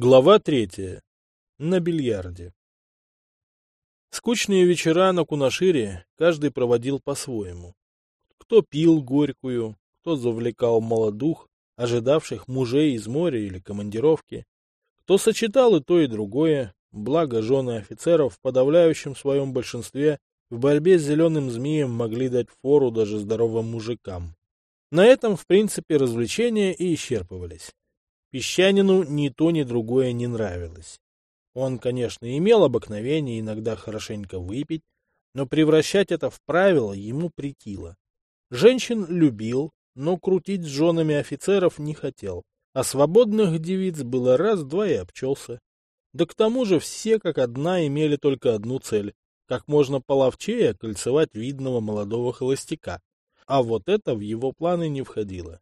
Глава третья. На бильярде. Скучные вечера на Кунашире каждый проводил по-своему. Кто пил горькую, кто завлекал молодух, ожидавших мужей из моря или командировки, кто сочетал и то, и другое, благо жены офицеров в подавляющем своем большинстве в борьбе с зеленым змеем могли дать фору даже здоровым мужикам. На этом, в принципе, развлечения и исчерпывались. Песчанину ни то, ни другое не нравилось. Он, конечно, имел обыкновение иногда хорошенько выпить, но превращать это в правило ему притило. Женщин любил, но крутить с женами офицеров не хотел, а свободных девиц было раз-два и обчелся. Да к тому же все как одна имели только одну цель — как можно половчее кольцевать видного молодого холостяка. А вот это в его планы не входило.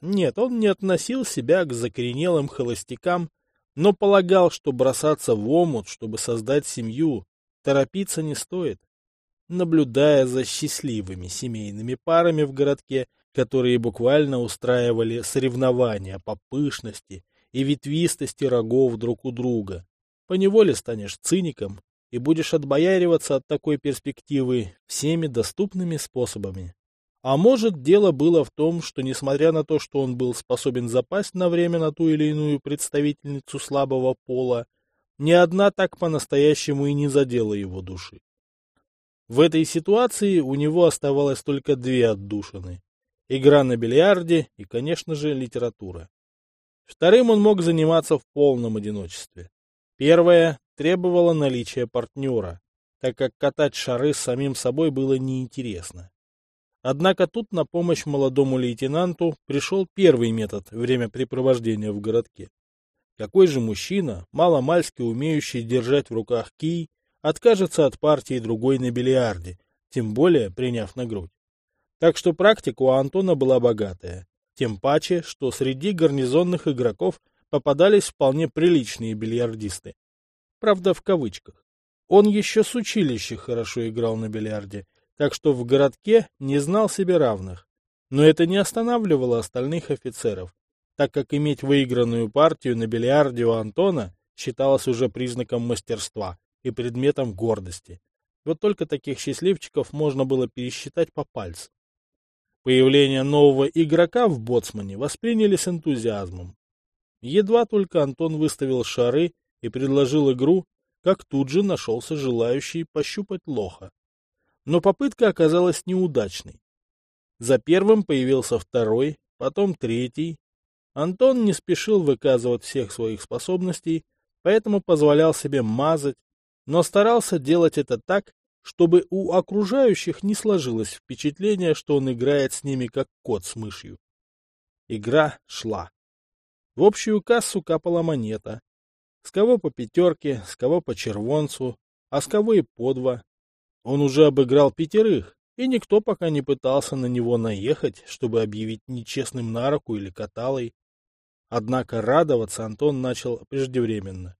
Нет, он не относил себя к закоренелым холостякам, но полагал, что бросаться в омут, чтобы создать семью, торопиться не стоит. Наблюдая за счастливыми семейными парами в городке, которые буквально устраивали соревнования по пышности и ветвистости рогов друг у друга, поневоле станешь циником и будешь отбояриваться от такой перспективы всеми доступными способами. А может, дело было в том, что, несмотря на то, что он был способен запасть на время на ту или иную представительницу слабого пола, ни одна так по-настоящему и не задела его души. В этой ситуации у него оставалось только две отдушины — игра на бильярде и, конечно же, литература. Вторым он мог заниматься в полном одиночестве. Первое требовало наличия партнера, так как катать шары самим собой было неинтересно. Однако тут на помощь молодому лейтенанту пришел первый метод времяпрепровождения в городке. Какой же мужчина, маломальски умеющий держать в руках кий, откажется от партии другой на бильярде, тем более приняв на грудь. Так что практика у Антона была богатая, тем паче, что среди гарнизонных игроков попадались вполне приличные бильярдисты. Правда, в кавычках. Он еще с училища хорошо играл на бильярде так что в городке не знал себе равных. Но это не останавливало остальных офицеров, так как иметь выигранную партию на бильярде у Антона считалось уже признаком мастерства и предметом гордости. Вот только таких счастливчиков можно было пересчитать по пальцам. Появление нового игрока в боцмане восприняли с энтузиазмом. Едва только Антон выставил шары и предложил игру, как тут же нашелся желающий пощупать лоха но попытка оказалась неудачной. За первым появился второй, потом третий. Антон не спешил выказывать всех своих способностей, поэтому позволял себе мазать, но старался делать это так, чтобы у окружающих не сложилось впечатление, что он играет с ними как кот с мышью. Игра шла. В общую кассу капала монета. С кого по пятерке, с кого по червонцу, а с кого и по два. Он уже обыграл пятерых, и никто пока не пытался на него наехать, чтобы объявить нечестным на руку или каталой. Однако радоваться Антон начал преждевременно,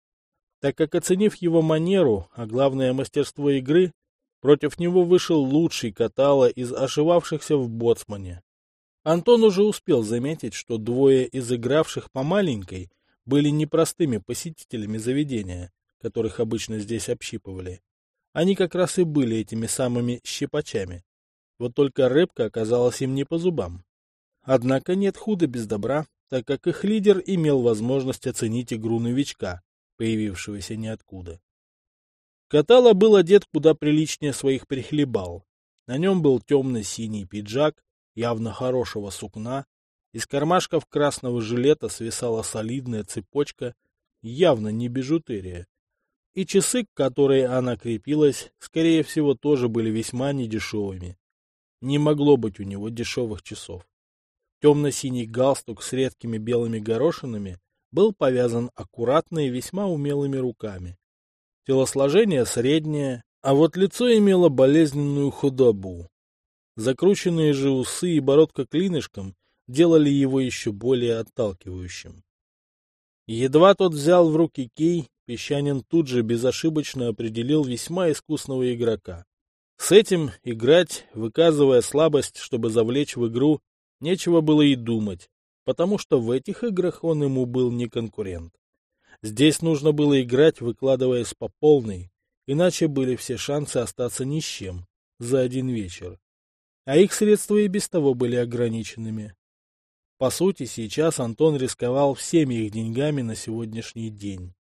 так как, оценив его манеру, а главное мастерство игры, против него вышел лучший катала из ошивавшихся в боцмане. Антон уже успел заметить, что двое из игравших по маленькой были непростыми посетителями заведения, которых обычно здесь общипывали. Они как раз и были этими самыми щипачами. Вот только рыбка оказалась им не по зубам. Однако нет худа без добра, так как их лидер имел возможность оценить игру новичка, появившегося ниоткуда. Катала был одет куда приличнее своих прихлебал. На нем был темно-синий пиджак, явно хорошего сукна, из кармашков красного жилета свисала солидная цепочка, явно не бижутерия, и часы, к которой она крепилась, скорее всего, тоже были весьма недешевыми. Не могло быть у него дешевых часов. Темно-синий галстук с редкими белыми горошинами был повязан аккуратно и весьма умелыми руками. Телосложение среднее, а вот лицо имело болезненную худобу. Закрученные же усы и бородка клинышком делали его еще более отталкивающим. Едва тот взял в руки кей, Песчанин тут же безошибочно определил весьма искусного игрока. С этим играть, выказывая слабость, чтобы завлечь в игру, нечего было и думать, потому что в этих играх он ему был не конкурент. Здесь нужно было играть, выкладываясь по полной, иначе были все шансы остаться ни с чем за один вечер. А их средства и без того были ограниченными. По сути, сейчас Антон рисковал всеми их деньгами на сегодняшний день.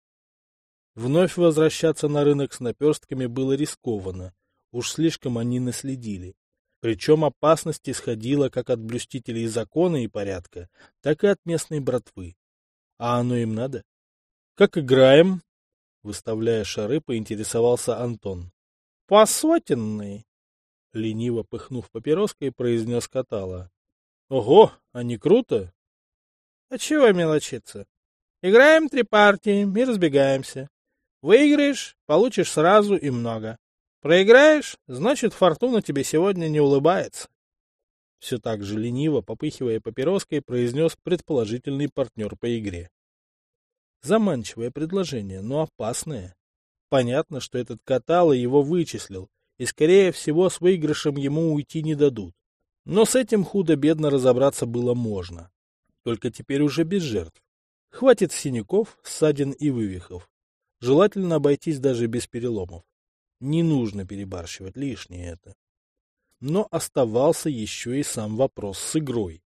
Вновь возвращаться на рынок с наперстками было рискованно, уж слишком они наследили. Причем опасность исходила как от блюстителей закона и порядка, так и от местной братвы. А оно им надо? — Как играем? — выставляя шары, поинтересовался Антон. — По сотенной. Лениво пыхнув папироской, произнес Катала. Ого, а не круто? А чего мелочиться? Играем три партии и разбегаемся. Выиграешь, получишь сразу и много. Проиграешь, значит, фортуна тебе сегодня не улыбается. Все так же лениво, попыхивая папироской, произнес предположительный партнер по игре. Заманчивое предложение, но опасное. Понятно, что этот Катало его вычислил, и, скорее всего, с выигрышем ему уйти не дадут. Но с этим худо-бедно разобраться было можно. Только теперь уже без жертв. Хватит синяков, ссадин и вывихов. Желательно обойтись даже без переломов. Не нужно перебарщивать лишнее это. Но оставался еще и сам вопрос с игрой.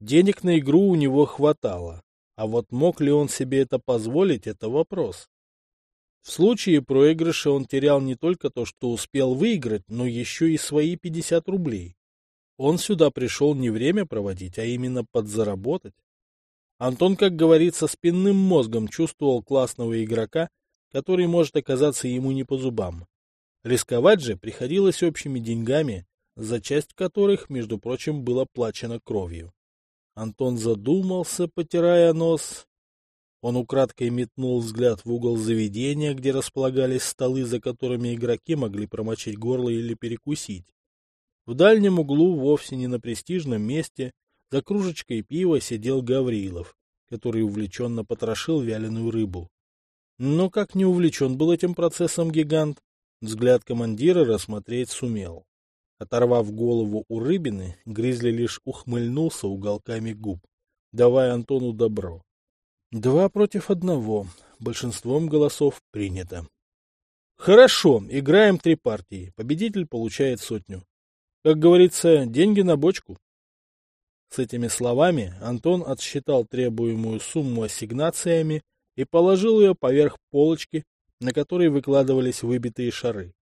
Денег на игру у него хватало, а вот мог ли он себе это позволить, это вопрос. В случае проигрыша он терял не только то, что успел выиграть, но еще и свои 50 рублей. Он сюда пришел не время проводить, а именно подзаработать. Антон, как говорится, спинным мозгом чувствовал классного игрока, который может оказаться ему не по зубам. Рисковать же приходилось общими деньгами, за часть которых, между прочим, было плачено кровью. Антон задумался, потирая нос. Он украдкой метнул взгляд в угол заведения, где располагались столы, за которыми игроки могли промочить горло или перекусить. В дальнем углу, вовсе не на престижном месте, за кружечкой пива сидел Гаврилов, который увлеченно потрошил вяленую рыбу. Но как не увлечен был этим процессом гигант, взгляд командира рассмотреть сумел. Оторвав голову у рыбины, Гризли лишь ухмыльнулся уголками губ, давая Антону добро. Два против одного. Большинством голосов принято. Хорошо, играем три партии. Победитель получает сотню. Как говорится, деньги на бочку. С этими словами Антон отсчитал требуемую сумму ассигнациями и положил ее поверх полочки, на которой выкладывались выбитые шары.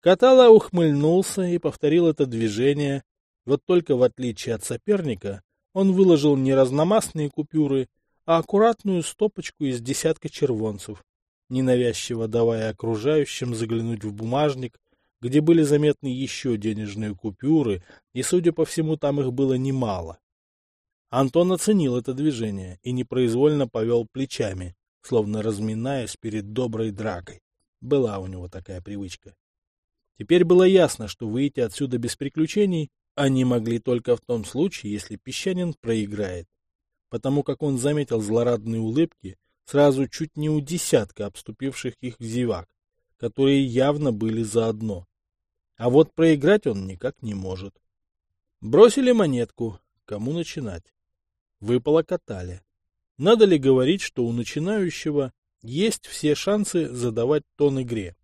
Катала ухмыльнулся и повторил это движение, вот только в отличие от соперника, он выложил не разномастные купюры, а аккуратную стопочку из десятка червонцев, ненавязчиво давая окружающим заглянуть в бумажник где были заметны еще денежные купюры, и, судя по всему, там их было немало. Антон оценил это движение и непроизвольно повел плечами, словно разминаясь перед доброй дракой. Была у него такая привычка. Теперь было ясно, что выйти отсюда без приключений они могли только в том случае, если песчанин проиграет, потому как он заметил злорадные улыбки сразу чуть не у десятка обступивших их зевак, которые явно были заодно. А вот проиграть он никак не может. Бросили монетку. Кому начинать? Выпало катали. Надо ли говорить, что у начинающего есть все шансы задавать тон игре?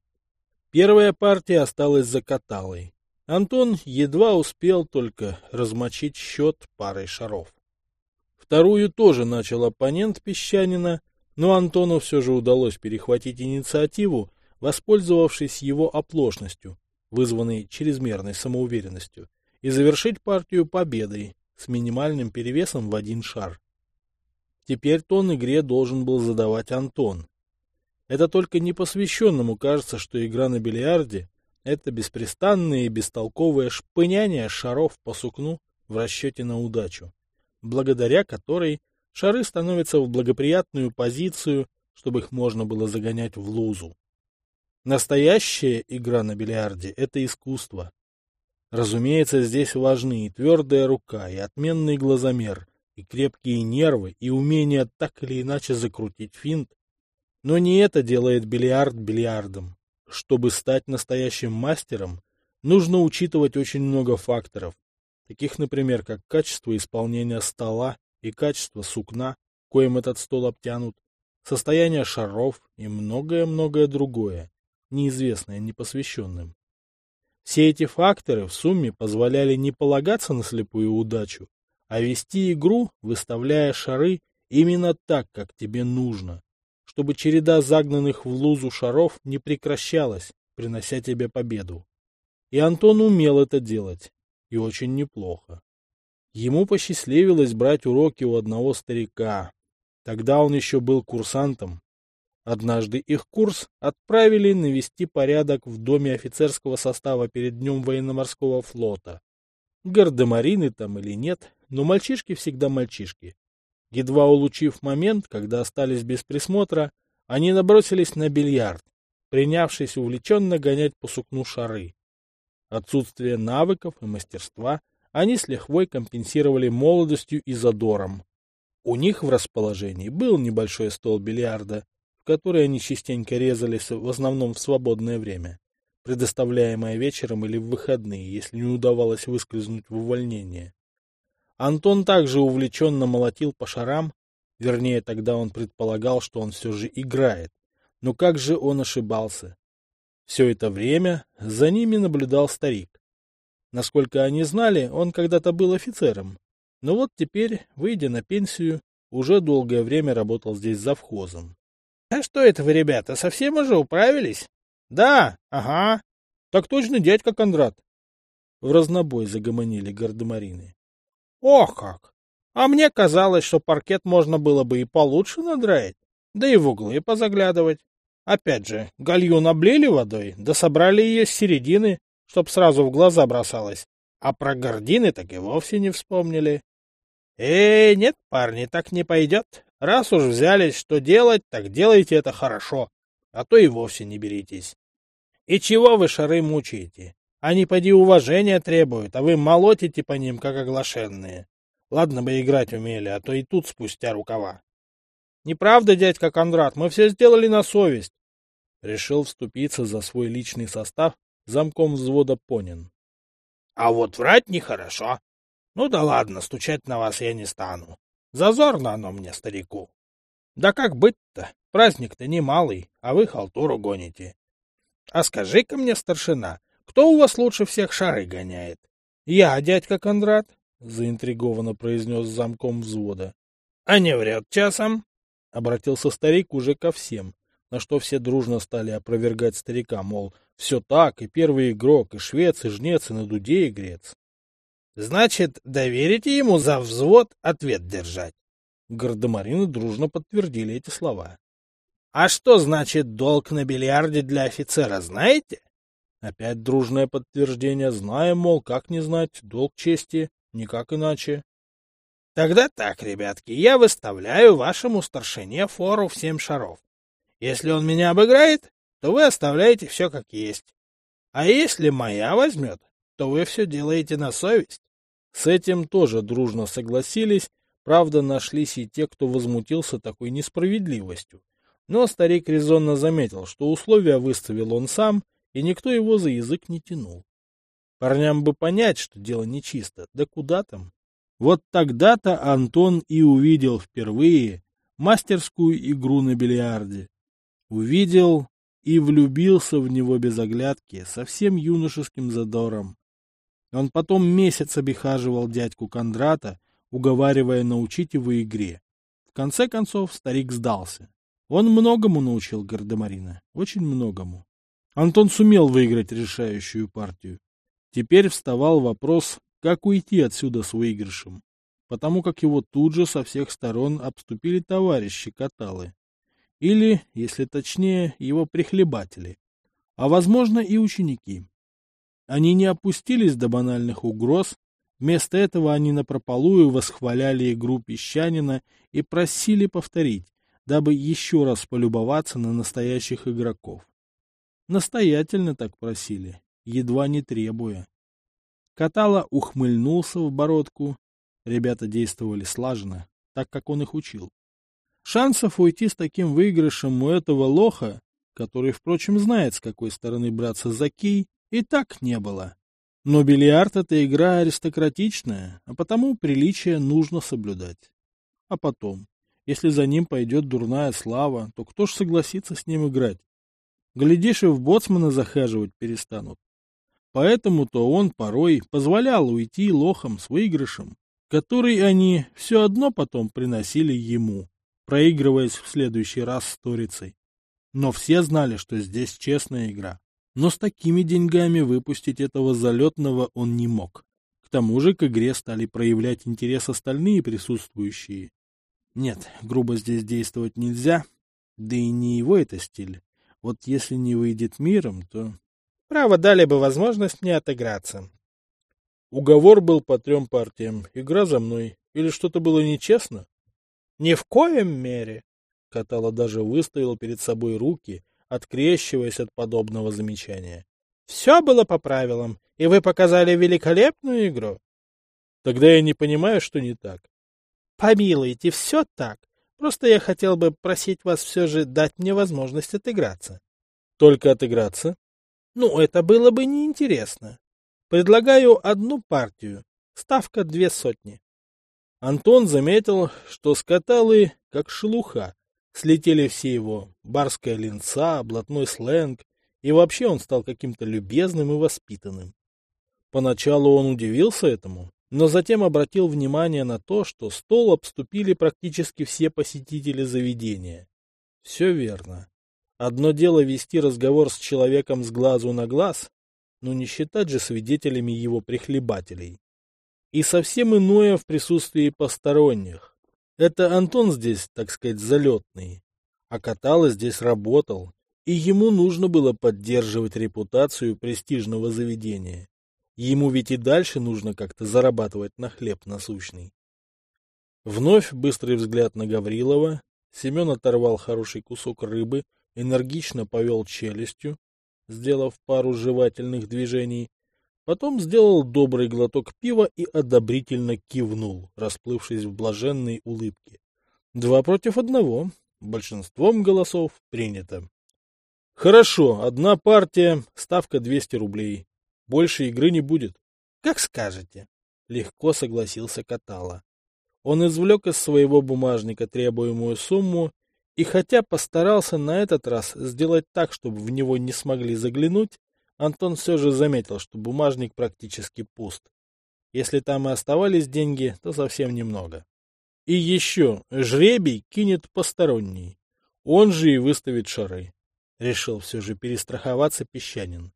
Первая партия осталась за каталой. Антон едва успел только размочить счет парой шаров. Вторую тоже начал оппонент песчанина, но Антону все же удалось перехватить инициативу, воспользовавшись его оплошностью, вызванный чрезмерной самоуверенностью, и завершить партию победой с минимальным перевесом в один шар. Теперь тон игре должен был задавать Антон. Это только непосвященному кажется, что игра на бильярде — это беспрестанное и бестолковое шпыняние шаров по сукну в расчете на удачу, благодаря которой шары становятся в благоприятную позицию, чтобы их можно было загонять в лузу. Настоящая игра на бильярде — это искусство. Разумеется, здесь важны и твердая рука, и отменный глазомер, и крепкие нервы, и умение так или иначе закрутить финт. Но не это делает бильярд бильярдом. Чтобы стать настоящим мастером, нужно учитывать очень много факторов, таких, например, как качество исполнения стола и качество сукна, коим этот стол обтянут, состояние шаров и многое-многое другое, неизвестное непосвященным. Все эти факторы в сумме позволяли не полагаться на слепую удачу, а вести игру, выставляя шары именно так, как тебе нужно, чтобы череда загнанных в лузу шаров не прекращалась, принося тебе победу. И Антон умел это делать, и очень неплохо. Ему посчастливилось брать уроки у одного старика. Тогда он еще был курсантом. Однажды их курс отправили навести порядок в доме офицерского состава перед днем военно-морского флота. Гардемарины там или нет, но мальчишки всегда мальчишки. Едва улучив момент, когда остались без присмотра, они набросились на бильярд, принявшись увлеченно гонять по сукну шары. Отсутствие навыков и мастерства – они с лихвой компенсировали молодостью и задором. У них в расположении был небольшой стол бильярда, в который они частенько резались в основном в свободное время, предоставляемое вечером или в выходные, если не удавалось выскользнуть в увольнение. Антон также увлеченно молотил по шарам, вернее, тогда он предполагал, что он все же играет. Но как же он ошибался? Все это время за ними наблюдал старик. Насколько они знали, он когда-то был офицером. Но вот теперь, выйдя на пенсию, уже долгое время работал здесь завхозом. — А что это вы, ребята, совсем уже управились? — Да, ага. — Так точно, дядька Кондрат. В разнобой загомонили гардемарины. — Ох как! А мне казалось, что паркет можно было бы и получше надраить, да и в углы позаглядывать. Опять же, гальюн облили водой, да собрали ее с середины, чтоб сразу в глаза бросалось. А про гордины так и вовсе не вспомнили. Эй, нет, парни, так не пойдет. Раз уж взялись что делать, так делайте это хорошо, а то и вовсе не беритесь. И чего вы шары мучаете? Они поди уважения требуют, а вы молотите по ним, как оглашенные. Ладно бы играть умели, а то и тут спустя рукава. Неправда, дядька Кондрат, мы все сделали на совесть. Решил вступиться за свой личный состав замком взвода Понин. — А вот врать нехорошо. Ну да ладно, стучать на вас я не стану. Зазорно оно мне, старику. Да как быть-то? Праздник-то немалый, а вы халтуру гоните. А скажи-ка мне, старшина, кто у вас лучше всех шары гоняет? Я, дядька Кондрат, — заинтригованно произнес замком взвода. — А не врет часом? — обратился старик уже ко всем, на что все дружно стали опровергать старика, мол, все так, и первый игрок, и швец, и жнец, и на дуде игрец. Значит, доверите ему за взвод ответ держать. Гардемарины дружно подтвердили эти слова. А что значит долг на бильярде для офицера, знаете? Опять дружное подтверждение. Знаем, мол, как не знать, долг чести, никак иначе. Тогда так, ребятки, я выставляю вашему старшине фору в семь шаров. Если он меня обыграет, то вы оставляете все как есть. А если моя возьмет, то вы все делаете на совесть. С этим тоже дружно согласились, правда, нашлись и те, кто возмутился такой несправедливостью. Но старик резонно заметил, что условия выставил он сам, и никто его за язык не тянул. Парням бы понять, что дело нечисто, да куда там. Вот тогда-то Антон и увидел впервые мастерскую игру на бильярде. Увидел и влюбился в него без оглядки, совсем юношеским задором. Он потом месяц обихаживал дядьку Кондрата, уговаривая научить его игре. В конце концов старик сдался. Он многому научил Гардемарина, очень многому. Антон сумел выиграть решающую партию. Теперь вставал вопрос, как уйти отсюда с выигрышем, потому как его тут же со всех сторон обступили товарищи Каталы или, если точнее, его прихлебатели, а, возможно, и ученики. Они не опустились до банальных угроз, вместо этого они напропалую восхваляли игру песчанина и просили повторить, дабы еще раз полюбоваться на настоящих игроков. Настоятельно так просили, едва не требуя. Катала ухмыльнулся в бородку. Ребята действовали слаженно, так как он их учил. Шансов уйти с таким выигрышем у этого лоха, который, впрочем, знает, с какой стороны браться за кей, и так не было. Но бильярд — это игра аристократичная, а потому приличие нужно соблюдать. А потом, Если за ним пойдет дурная слава, то кто ж согласится с ним играть? Глядишь, и в боцмана захаживать перестанут. Поэтому-то он порой позволял уйти лохам с выигрышем, который они все одно потом приносили ему, проигрываясь в следующий раз с Торицей. Но все знали, что здесь честная игра. Но с такими деньгами выпустить этого залетного он не мог. К тому же к игре стали проявлять интерес остальные присутствующие. Нет, грубо здесь действовать нельзя, да и не его это стиль. Вот если не выйдет миром, то... Право дали бы возможность мне отыграться. Уговор был по трем партиям. Игра за мной. Или что-то было нечестно? Ни в коем мере. Катала даже выставил перед собой руки, открещиваясь от подобного замечания. Все было по правилам, и вы показали великолепную игру. Тогда я не понимаю, что не так. Помилуйте, все так. Просто я хотел бы просить вас все же дать мне возможность отыграться. Только отыграться? Ну, это было бы неинтересно. Предлагаю одну партию. Ставка две сотни. Антон заметил, что с каталы, как шелуха, слетели все его барская линца, блатной сленг, и вообще он стал каким-то любезным и воспитанным. Поначалу он удивился этому, но затем обратил внимание на то, что стол обступили практически все посетители заведения. Все верно. Одно дело вести разговор с человеком с глазу на глаз, но не считать же свидетелями его прихлебателей. И совсем иное в присутствии посторонних. Это Антон здесь, так сказать, залетный, а Катала здесь работал, и ему нужно было поддерживать репутацию престижного заведения. Ему ведь и дальше нужно как-то зарабатывать на хлеб насущный. Вновь быстрый взгляд на Гаврилова. Семен оторвал хороший кусок рыбы, энергично повел челюстью, сделав пару жевательных движений, потом сделал добрый глоток пива и одобрительно кивнул, расплывшись в блаженной улыбке. Два против одного. Большинством голосов принято. Хорошо, одна партия, ставка 200 рублей. Больше игры не будет. — Как скажете. Легко согласился Катала. Он извлек из своего бумажника требуемую сумму и хотя постарался на этот раз сделать так, чтобы в него не смогли заглянуть, Антон все же заметил, что бумажник практически пуст. Если там и оставались деньги, то совсем немного. И еще, жребий кинет посторонний. Он же и выставит шары. Решил все же перестраховаться песчанин.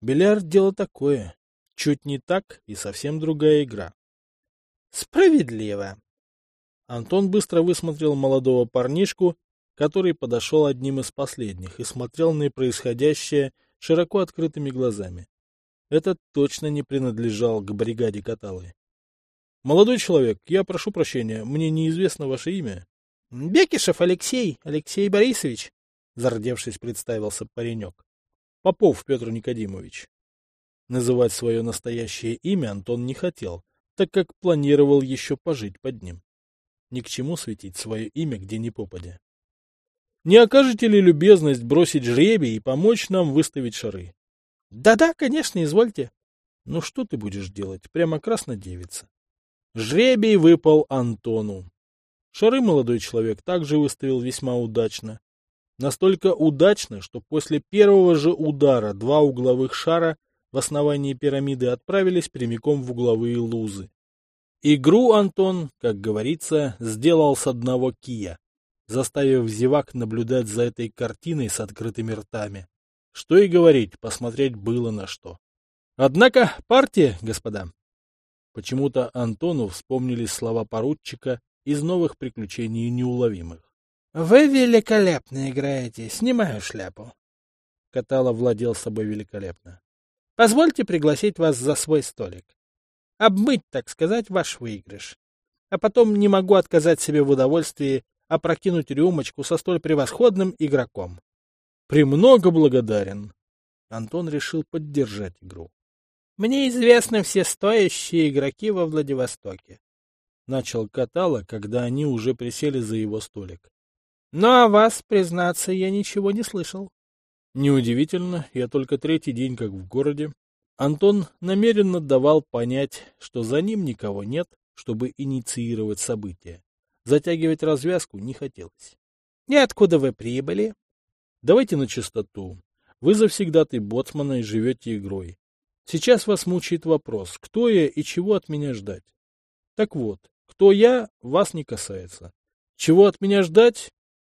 Бильярд — дело такое. Чуть не так и совсем другая игра. Справедливо. Антон быстро высмотрел молодого парнишку, который подошел одним из последних и смотрел на происходящее широко открытыми глазами. Этот точно не принадлежал к бригаде Каталы. «Молодой человек, я прошу прощения, мне неизвестно ваше имя». «Бекишев Алексей, Алексей Борисович», — зардевшись, представился паренек. Попов Петр Никодимович. Называть свое настоящее имя Антон не хотел, так как планировал еще пожить под ним. Ни к чему светить свое имя где ни попадя. Не окажете ли любезность бросить жребий и помочь нам выставить шары? Да-да, конечно, извольте. Ну что ты будешь делать? Прямо краснодевица. Жребий выпал Антону. Шары молодой человек также выставил весьма удачно. Настолько удачно, что после первого же удара два угловых шара в основании пирамиды отправились прямиком в угловые лузы. Игру Антон, как говорится, сделал с одного кия, заставив зевак наблюдать за этой картиной с открытыми ртами. Что и говорить, посмотреть было на что. Однако партия, господа. Почему-то Антону вспомнились слова поручика из новых приключений неуловимых. Вы великолепно играете. Снимаю шляпу. Катала владел собой великолепно. Позвольте пригласить вас за свой столик. Обмыть, так сказать, ваш выигрыш. А потом не могу отказать себе в удовольствии опрокинуть рюмочку со столь превосходным игроком. Премного благодарен. Антон решил поддержать игру. Мне известны все стоящие игроки во Владивостоке. Начал Катала, когда они уже присели за его столик. Но о вас, признаться, я ничего не слышал. Неудивительно, я только третий день как в городе. Антон намеренно давал понять, что за ним никого нет, чтобы инициировать события. Затягивать развязку не хотелось. — И откуда вы прибыли? — Давайте на чистоту. Вы завсегдатый боцмана и живете игрой. Сейчас вас мучает вопрос, кто я и чего от меня ждать. Так вот, кто я, вас не касается. Чего от меня ждать?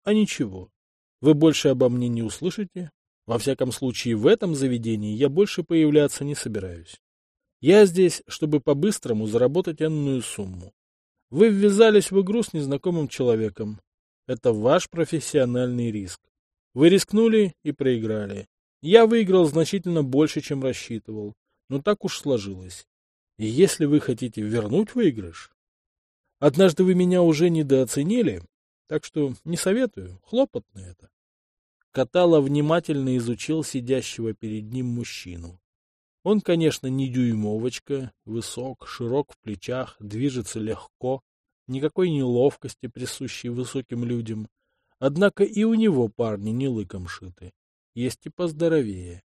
А ничего. Вы больше обо мне не услышите. Во всяком случае, в этом заведении я больше появляться не собираюсь. Я здесь, чтобы по-быстрому заработать энную сумму. Вы ввязались в игру с незнакомым человеком. Это ваш профессиональный риск. Вы рискнули и проиграли. Я выиграл значительно больше, чем рассчитывал. Но так уж сложилось. И если вы хотите вернуть выигрыш... Однажды вы меня уже недооценили, так что не советую, хлопотно это. Катала внимательно изучил сидящего перед ним мужчину. Он, конечно, не дюймовочка, высок, широк в плечах, движется легко, никакой неловкости, присущей высоким людям. Однако и у него парни не лыком шиты, есть и поздоровее.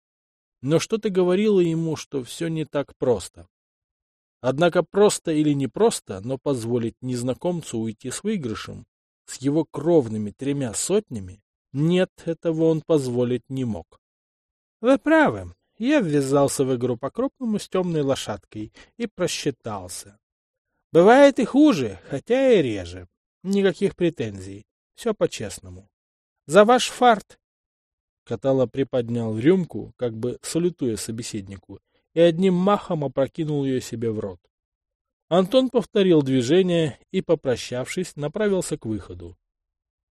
Но что-то говорило ему, что все не так просто. Однако просто или не просто, но позволить незнакомцу уйти с выигрышем, с его кровными тремя сотнями, нет, этого он позволить не мог. — Вы правы. Я ввязался в игру по-крупному с темной лошадкой и просчитался. Бывает и хуже, хотя и реже. Никаких претензий. Все по-честному. За ваш фарт Катала приподнял рюмку, как бы салютуя собеседнику, и одним махом опрокинул ее себе в рот. Антон повторил движение и, попрощавшись, направился к выходу.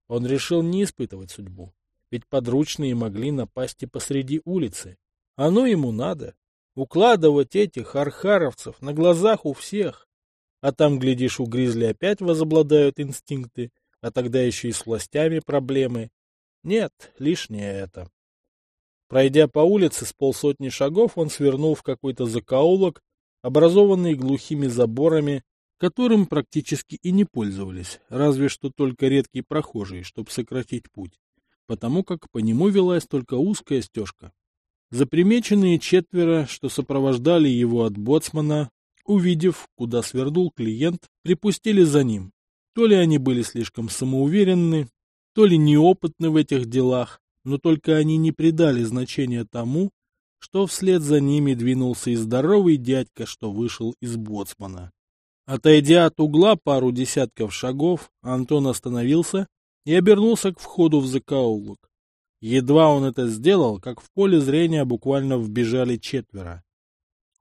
Он решил не испытывать судьбу, ведь подручные могли напасть и посреди улицы. Оно ему надо. Укладывать этих архаровцев на глазах у всех. А там, глядишь, у Гризли опять возобладают инстинкты, а тогда еще и с властями проблемы, нет, лишнее это. Пройдя по улице с полсотни шагов, он свернул в какой-то закоулок, образованный глухими заборами, которым практически и не пользовались, разве что только редкие прохожие, чтобы сократить путь, потому как по нему велась только узкая стежка. Запримеченные четверо, что сопровождали его от боцмана, увидев, куда свернул клиент, припустили за ним. То ли они были слишком самоуверенны, то ли неопытны в этих делах, но только они не придали значения тому, что вслед за ними двинулся и здоровый дядька, что вышел из боцмана. Отойдя от угла пару десятков шагов, Антон остановился и обернулся к входу в закоулок. Едва он это сделал, как в поле зрения буквально вбежали четверо.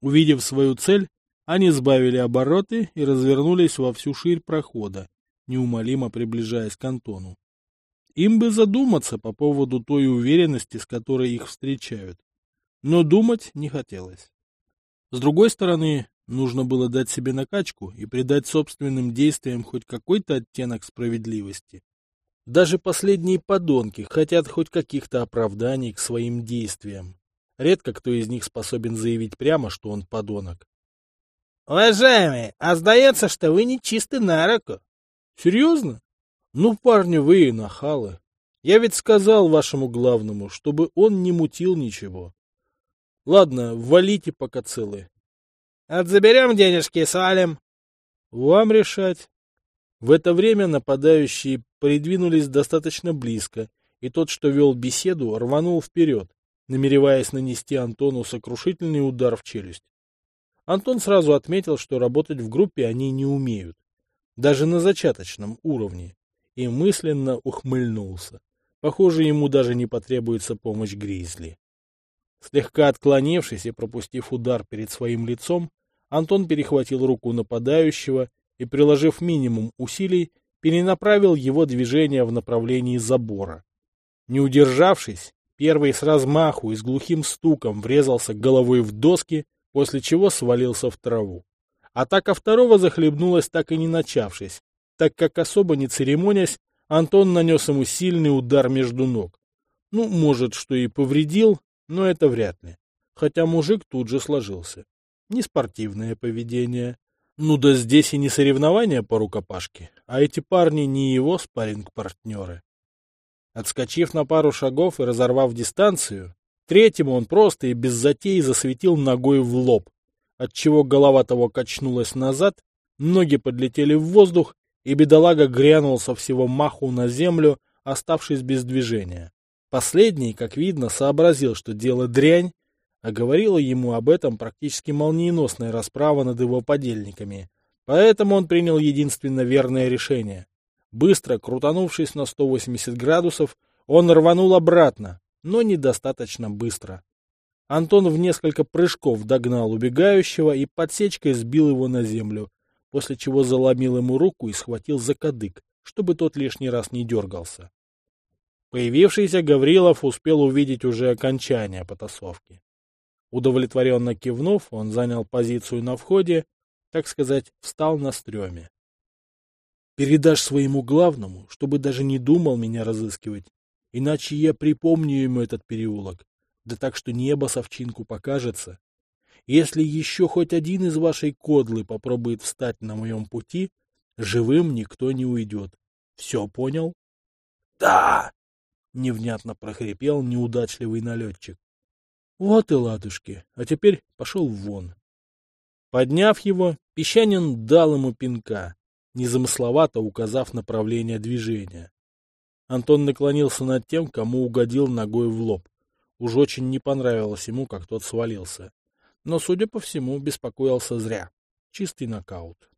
Увидев свою цель, они сбавили обороты и развернулись во всю ширь прохода, неумолимо приближаясь к Антону. Им бы задуматься по поводу той уверенности, с которой их встречают. Но думать не хотелось. С другой стороны, нужно было дать себе накачку и придать собственным действиям хоть какой-то оттенок справедливости. Даже последние подонки хотят хоть каких-то оправданий к своим действиям. Редко кто из них способен заявить прямо, что он подонок. — Уважаемый, а сдается, что вы не чисты на руку. — Серьезно? Ну, парни, вы и нахалы. Я ведь сказал вашему главному, чтобы он не мутил ничего. Ладно, валите пока целые. Отзаберем денежки и свалим. Вам решать. В это время нападающие придвинулись достаточно близко, и тот, что вел беседу, рванул вперед, намереваясь нанести Антону сокрушительный удар в челюсть. Антон сразу отметил, что работать в группе они не умеют, даже на зачаточном уровне и мысленно ухмыльнулся. Похоже, ему даже не потребуется помощь Гризли. Слегка отклонившись и пропустив удар перед своим лицом, Антон перехватил руку нападающего и, приложив минимум усилий, перенаправил его движение в направлении забора. Не удержавшись, первый с размаху и с глухим стуком врезался головой в доски, после чего свалился в траву. Атака второго захлебнулась, так и не начавшись, так как особо не церемонясь, Антон нанес ему сильный удар между ног. Ну, может, что и повредил, но это вряд ли. Хотя мужик тут же сложился. Неспортивное поведение. Ну да здесь и не соревнования по рукопашке, а эти парни не его спарринг-партнеры. Отскочив на пару шагов и разорвав дистанцию, третьему он просто и без затей засветил ногой в лоб, отчего голова того качнулась назад, ноги подлетели в воздух, и бедолага грянул со всего маху на землю, оставшись без движения. Последний, как видно, сообразил, что дело дрянь, а говорила ему об этом практически молниеносная расправа над его подельниками. Поэтому он принял единственно верное решение. Быстро, крутанувшись на 180 градусов, он рванул обратно, но недостаточно быстро. Антон в несколько прыжков догнал убегающего и подсечкой сбил его на землю, после чего заломил ему руку и схватил за кадык, чтобы тот лишний раз не дергался. Появившийся Гаврилов успел увидеть уже окончание потасовки. Удовлетворенно кивнув, он занял позицию на входе, так сказать, встал на стреме. «Передашь своему главному, чтобы даже не думал меня разыскивать, иначе я припомню ему этот переулок, да так что небо совчинку покажется. Если еще хоть один из вашей кодлы попробует встать на моем пути, живым никто не уйдет. Все понял? — Да! невнятно прохрипел неудачливый налетчик. Вот и ладушки, а теперь пошел вон. Подняв его, Песчанин дал ему пинка, незамысловато указав направление движения. Антон наклонился над тем, кому угодил ногой в лоб. Уж очень не понравилось ему, как тот свалился. Но, судя по всему, беспокоился зря. Чистый нокаут.